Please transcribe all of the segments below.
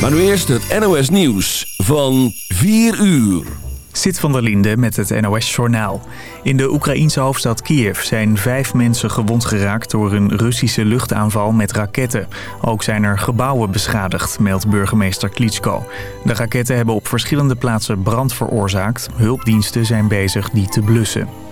Maar nu eerst het NOS Nieuws van 4 uur. Zit van der Linde met het NOS-journaal. In de Oekraïense hoofdstad Kiev zijn vijf mensen gewond geraakt... door een Russische luchtaanval met raketten. Ook zijn er gebouwen beschadigd, meldt burgemeester Klitschko. De raketten hebben op verschillende plaatsen brand veroorzaakt. Hulpdiensten zijn bezig die te blussen.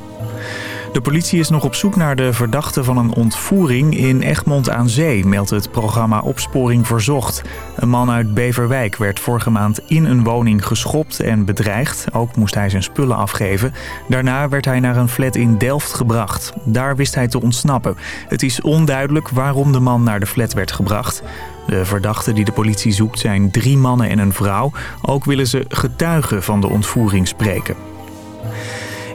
De politie is nog op zoek naar de verdachte van een ontvoering in Egmond aan Zee, meldt het programma Opsporing Verzocht. Een man uit Beverwijk werd vorige maand in een woning geschopt en bedreigd. Ook moest hij zijn spullen afgeven. Daarna werd hij naar een flat in Delft gebracht. Daar wist hij te ontsnappen. Het is onduidelijk waarom de man naar de flat werd gebracht. De verdachten die de politie zoekt zijn drie mannen en een vrouw. Ook willen ze getuigen van de ontvoering spreken.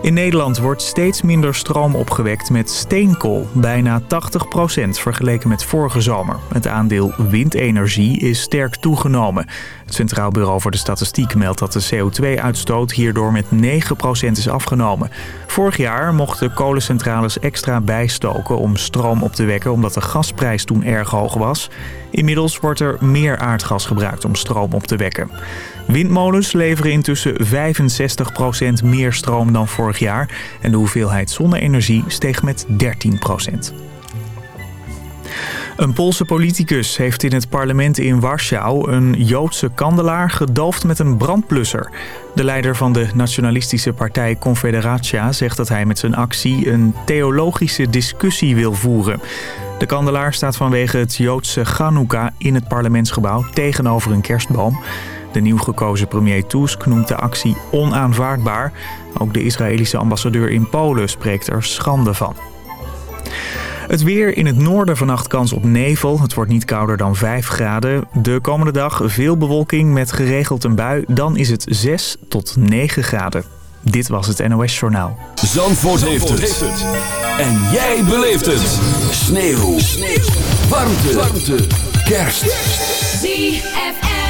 In Nederland wordt steeds minder stroom opgewekt met steenkool. Bijna 80% vergeleken met vorige zomer. Het aandeel windenergie is sterk toegenomen. Het Centraal Bureau voor de Statistiek meldt dat de CO2-uitstoot hierdoor met 9% is afgenomen. Vorig jaar mochten kolencentrales extra bijstoken om stroom op te wekken... omdat de gasprijs toen erg hoog was. Inmiddels wordt er meer aardgas gebruikt om stroom op te wekken. Windmolens leveren intussen 65% meer stroom dan vorig jaar. En de hoeveelheid zonne-energie steeg met 13%. Een Poolse politicus heeft in het parlement in Warschau een Joodse kandelaar gedoofd met een brandplusser. De leider van de nationalistische partij Confederatia zegt dat hij met zijn actie een theologische discussie wil voeren. De kandelaar staat vanwege het Joodse Chanukka in het parlementsgebouw tegenover een kerstboom. De nieuw gekozen premier Tusk noemt de actie onaanvaardbaar. Ook de Israëlische ambassadeur in Polen spreekt er schande van. Het weer in het noorden vannacht kans op nevel. Het wordt niet kouder dan 5 graden. De komende dag veel bewolking met geregeld een bui. Dan is het 6 tot 9 graden. Dit was het NOS Journaal. Zandvoort, heeft, het. En jij beleeft het. Sneeuw. Sneeuw. Warmte. Warmte. Kerst. ZFM.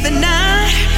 the night.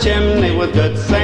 Chimney with good Saint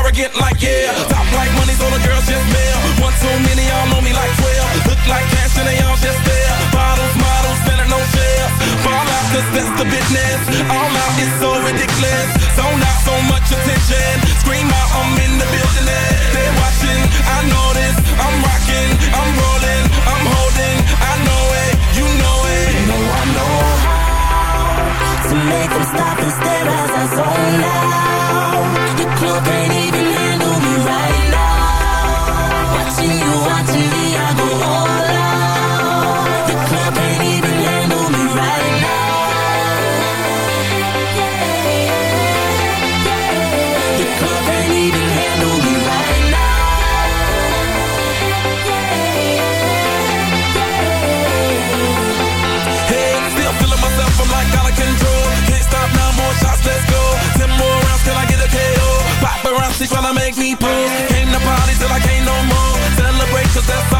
arrogant like yeah. Top like money, so all the girls just male. One too many, y'all know me like 12. Look like cash and they all just there. Bottles, models, better no shares. Fall out, cause that's the business. All out is so ridiculous. So not so much attention. Scream out, I'm in the building. They're watching, I know this. I'm rocking, I'm rolling, I'm holding. I know it, you know it. You know I know how to make them stop and stare as I zone out clock ain't even handle me right now. She's tryna make me pull Came to party till I can't no more. Celebrate 'cause that's all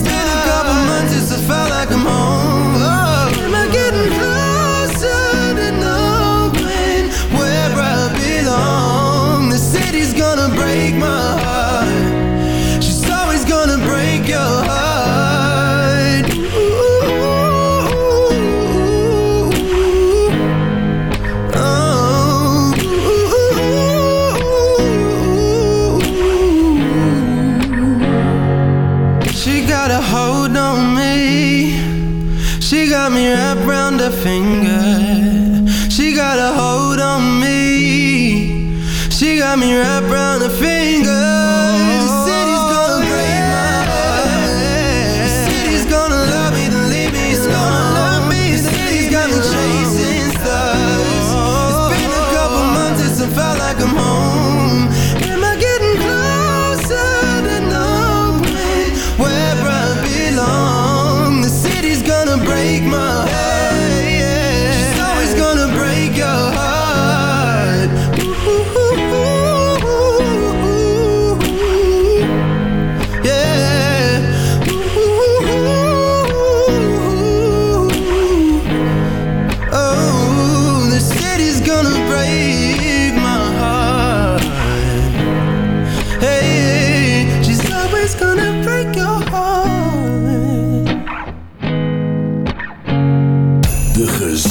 like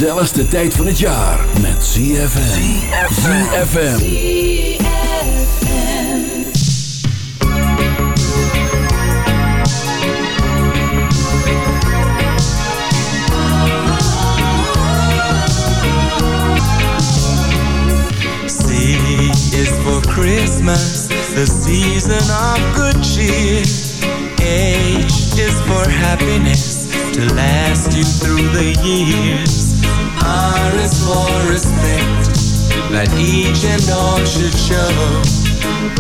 gezelligste tijd van het jaar met ZFM. ZFM. C is for Christmas, the season of good cheer. H is for happiness to last you through the years. R is for respect that each and all should show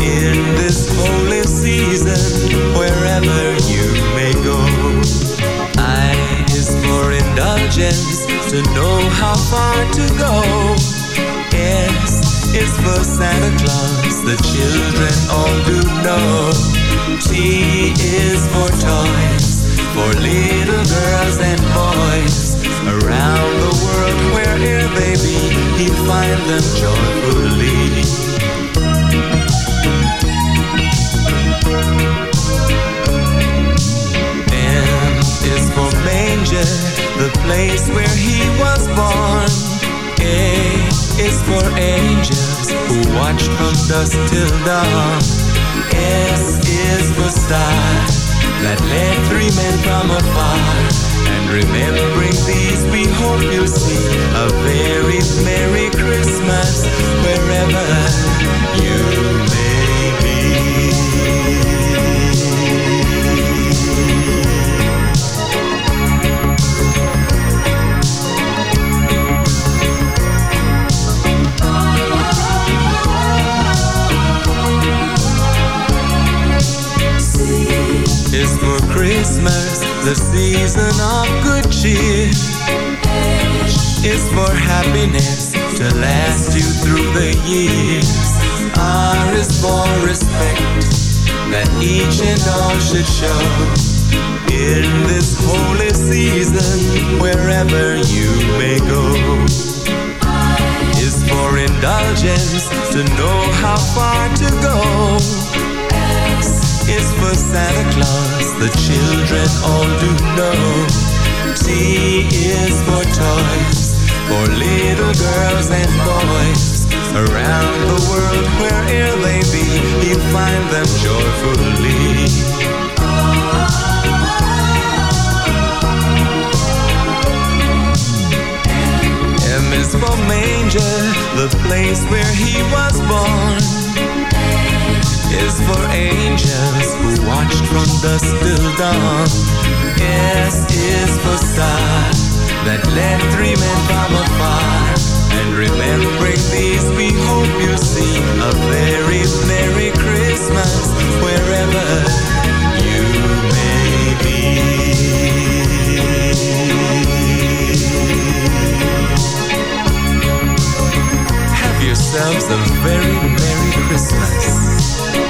in this holy season wherever you may go. I is for indulgence to know how far to go. S is for Santa Claus, the children all do know. T is for toys, for little girls and boys. Around the world, wherever they be, he'll find them joyfully. M is for manger, the place where he was born. A is for angels who watch from dusk till dawn. S is for star that led three men from afar. Remembering these, we hope you'll see a very Merry Christmas wherever you may be. is for Christmas, the season of H is for happiness to last you through the years. R is for respect that each and all should show in this holy season wherever you may go. Is for indulgence to know how far to go is for Santa Claus, the children all do know. T is for toys, for little girls and boys. Around the world, wherever they be, you'll find them joyfully. M is for manger, the place where he was born is for angels who watched from dusk till dawn. S is for star that led three men from afar. And remembering these, we hope you see a very Merry Christmas wherever you may yourselves a very Merry Christmas.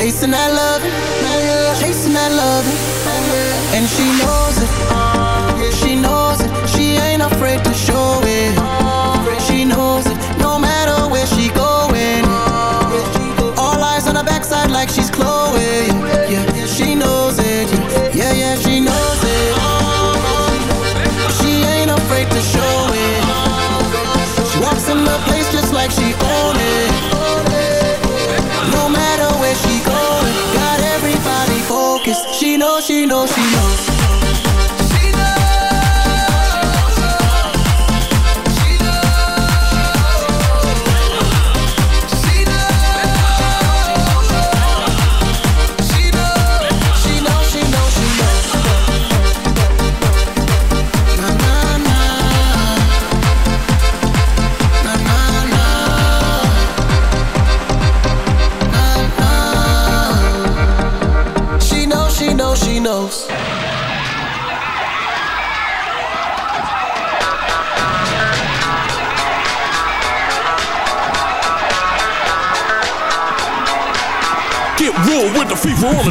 Chasing that love, chasing that love, and she knows it. Yeah, she knows it. She ain't afraid to show it.